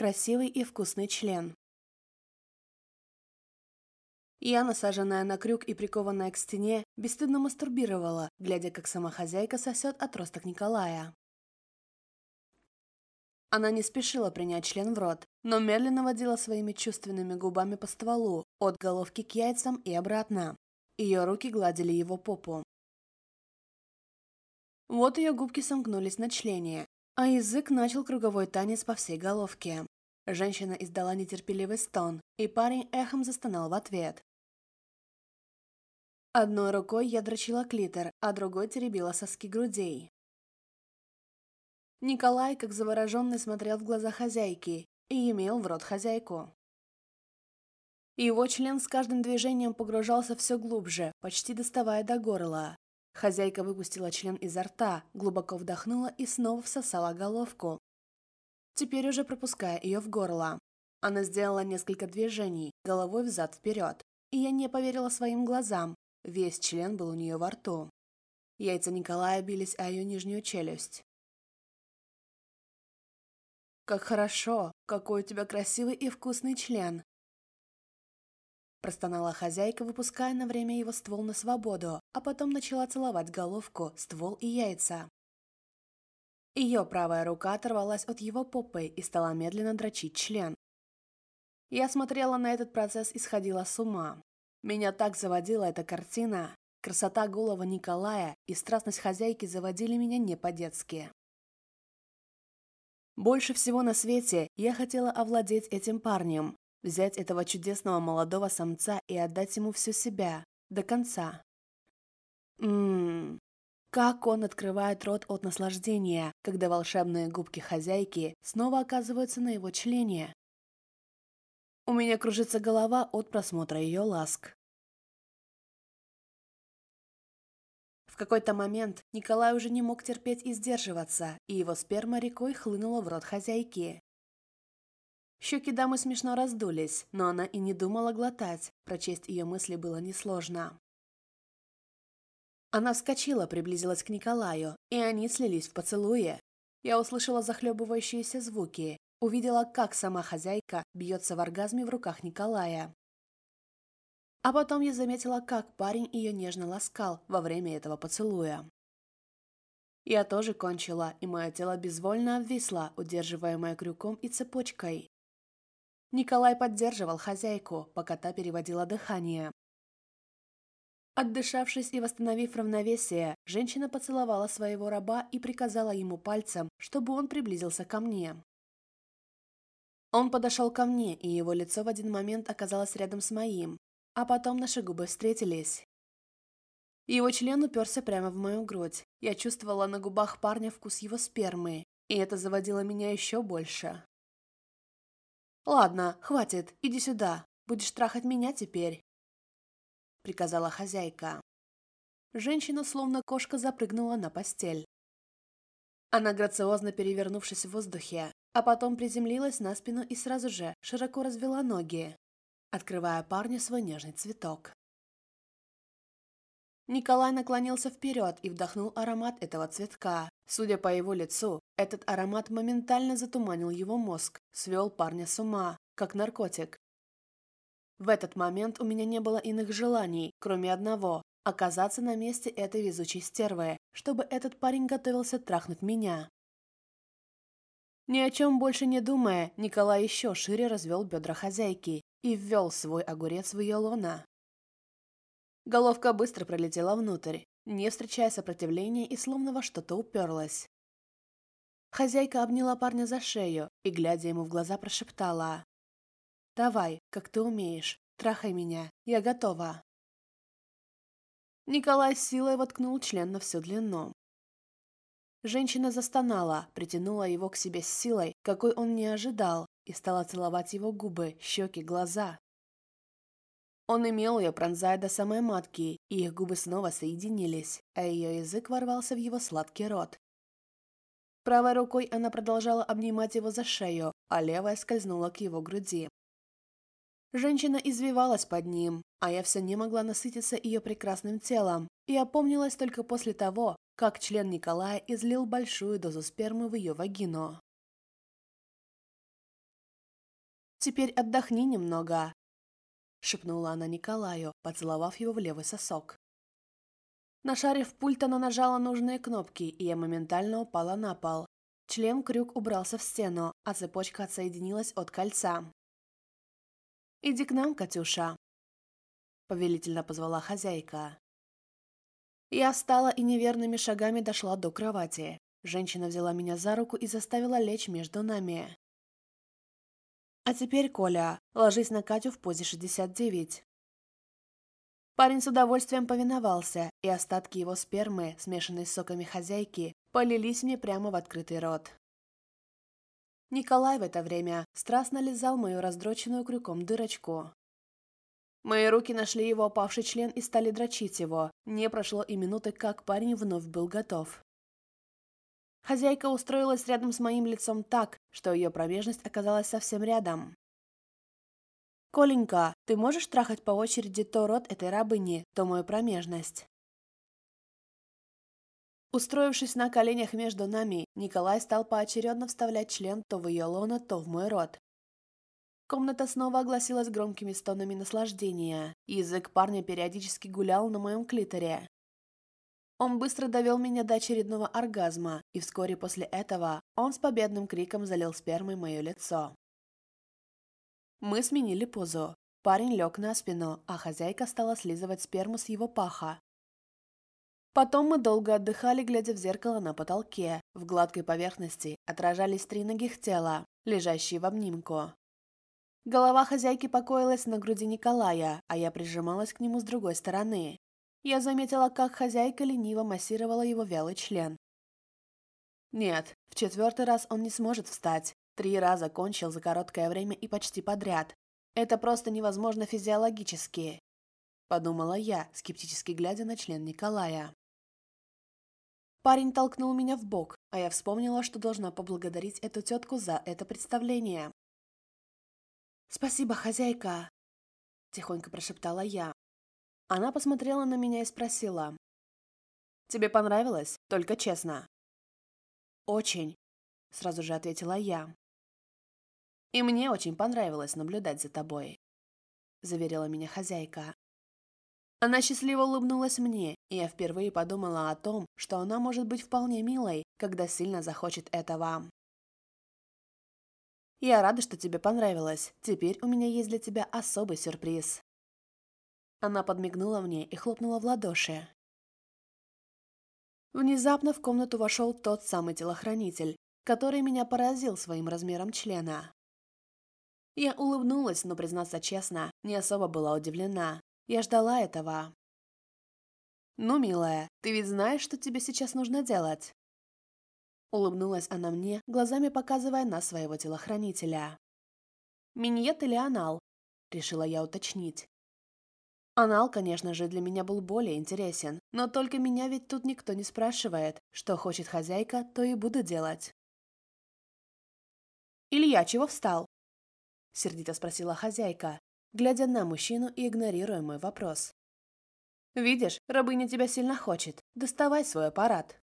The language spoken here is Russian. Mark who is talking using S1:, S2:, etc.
S1: красивый и вкусный член. Я, насаженная на крюк и прикованная к стене, бесстыдно мастурбировала, глядя, как сама хозяйка сосет отросток Николая. Она не спешила принять член в рот, но медленно водила своими чувственными губами по стволу, от головки к яйцам и обратно. Ее руки гладили его попу. Вот ее губки сомкнулись на члене, а язык начал круговой танец по всей головке. Женщина издала нетерпеливый стон, и парень эхом застонал в ответ. Одной рукой я дрочила клитор, а другой теребила соски грудей. Николай, как завороженный, смотрел в глаза хозяйки и имел в рот хозяйку. Его член с каждым движением погружался все глубже, почти доставая до горла. Хозяйка выпустила член изо рта, глубоко вдохнула и снова всосала головку. Теперь уже пропуская ее в горло. Она сделала несколько движений, головой взад-вперед. И я не поверила своим глазам. Весь член был у нее во рту. Яйца Николая бились о ее нижнюю челюсть. «Как хорошо! Какой у тебя красивый и вкусный член!» Простонала хозяйка, выпуская на время его ствол на свободу, а потом начала целовать головку, ствол и яйца. Ее правая рука оторвалась от его попы и стала медленно дрочить член. Я смотрела на этот процесс и сходила с ума. Меня так заводила эта картина. Красота голого Николая и страстность хозяйки заводили меня не по-детски. Больше всего на свете я хотела овладеть этим парнем, Взять этого чудесного молодого самца и отдать ему всю себя, до конца. Ммм, как он открывает рот от наслаждения, когда волшебные губки хозяйки снова оказываются на его члене. У меня кружится голова от просмотра ее ласк. В какой-то момент Николай уже не мог терпеть и сдерживаться, и его сперма рекой хлынула в рот хозяйки. Щеки дамы смешно раздулись, но она и не думала глотать, прочесть ее мысли было несложно. Она вскочила, приблизилась к Николаю, и они слились в поцелуе. Я услышала захлебывающиеся звуки, увидела, как сама хозяйка бьется в оргазме в руках Николая. А потом я заметила, как парень ее нежно ласкал во время этого поцелуя. Я тоже кончила, и мое тело безвольно обвисло, удерживаемое крюком и цепочкой. Николай поддерживал хозяйку, пока та переводила дыхание. Отдышавшись и восстановив равновесие, женщина поцеловала своего раба и приказала ему пальцем, чтобы он приблизился ко мне. Он подошел ко мне, и его лицо в один момент оказалось рядом с моим, а потом наши губы встретились. Его член уперся прямо в мою грудь. Я чувствовала на губах парня вкус его спермы, и это заводило меня еще больше. «Ладно, хватит, иди сюда. Будешь трахать меня теперь», — приказала хозяйка. Женщина, словно кошка, запрыгнула на постель. Она, грациозно перевернувшись в воздухе, а потом приземлилась на спину и сразу же широко развела ноги, открывая парню свой нежный цветок. Николай наклонился вперед и вдохнул аромат этого цветка, Судя по его лицу, этот аромат моментально затуманил его мозг, свел парня с ума, как наркотик. В этот момент у меня не было иных желаний, кроме одного – оказаться на месте этой везучей стервы, чтобы этот парень готовился трахнуть меня. Ни о чем больше не думая, Николай еще шире развел бедра хозяйки и ввел свой огурец в ее лона. Головка быстро пролетела внутрь, не встречая сопротивления и словно во что-то уперлась. Хозяйка обняла парня за шею и, глядя ему в глаза, прошептала. «Давай, как ты умеешь, трахай меня, я готова». Николай силой воткнул член на всю длину. Женщина застонала, притянула его к себе с силой, какой он не ожидал, и стала целовать его губы, щеки, глаза, он имел ее, пронзая до самой матки, и их губы снова соединились, а ее язык ворвался в его сладкий рот. Правой рукой она продолжала обнимать его за шею, а левая скользнула к его груди. Женщина извивалась под ним, а я все не могла насытиться ее прекрасным телом, и опомнилась только после того, как член Николая излил большую дозу спермы в ее вагину. «Теперь отдохни немного», шепнула она Николаю, поцеловав его в левый сосок. Нашарив пульт, она нажала нужные кнопки, и я моментально упала на пол. Член-крюк убрался в стену, а цепочка отсоединилась от кольца. «Иди к нам, Катюша!» Повелительно позвала хозяйка. Я встала и неверными шагами дошла до кровати. Женщина взяла меня за руку и заставила лечь между нами. А теперь, Коля, ложись на Катю в позе 69. Парень с удовольствием повиновался, и остатки его спермы, смешанные с соками хозяйки, полились мне прямо в открытый рот. Николай в это время страстно лизал мою раздроченную крюком дырочку. Мои руки нашли его опавший член и стали дрочить его. Не прошло и минуты, как парень вновь был готов. Хозяйка устроилась рядом с моим лицом так, что ее промежность оказалась совсем рядом. «Коленька, ты можешь трахать по очереди то рот этой рабыни, то мою промежность?» Устроившись на коленях между нами, Николай стал поочередно вставлять член то в ее лоно, то в мой рот. Комната снова огласилась громкими стонами наслаждения. Язык парня периодически гулял на моем клиторе. Он быстро довел меня до очередного оргазма, и вскоре после этого он с победным криком залил спермой мое лицо. Мы сменили позу. Парень лег на спину, а хозяйка стала слизывать сперму с его паха. Потом мы долго отдыхали, глядя в зеркало на потолке. В гладкой поверхности отражались три ногих тела, лежащие в обнимку. Голова хозяйки покоилась на груди Николая, а я прижималась к нему с другой стороны. Я заметила, как хозяйка лениво массировала его вялый член. Нет, в четвертый раз он не сможет встать. Три раза кончил за короткое время и почти подряд. Это просто невозможно физиологически. Подумала я, скептически глядя на член Николая. Парень толкнул меня в бок, а я вспомнила, что должна поблагодарить эту тетку за это представление. «Спасибо, хозяйка!» – тихонько прошептала я. Она посмотрела на меня и спросила. «Тебе понравилось? Только честно». «Очень», — сразу же ответила я. «И мне очень понравилось наблюдать за тобой», — заверила меня хозяйка. Она счастливо улыбнулась мне, и я впервые подумала о том, что она может быть вполне милой, когда сильно захочет этого. «Я рада, что тебе понравилось. Теперь у меня есть для тебя особый сюрприз». Она подмигнула мне и хлопнула в ладоши. Внезапно в комнату вошел тот самый телохранитель, который меня поразил своим размером члена. Я улыбнулась, но, признаться честно, не особо была удивлена. Я ждала этого. «Ну, милая, ты ведь знаешь, что тебе сейчас нужно делать?» Улыбнулась она мне, глазами показывая на своего телохранителя. «Миньет или анал?» Решила я уточнить. Анал, конечно же, для меня был более интересен, но только меня ведь тут никто не спрашивает. Что хочет хозяйка, то и буду делать. «Илья, чего встал?» — сердито спросила хозяйка, глядя на мужчину и игнорируя мой вопрос. «Видишь, рабыня тебя сильно хочет. Доставай свой аппарат».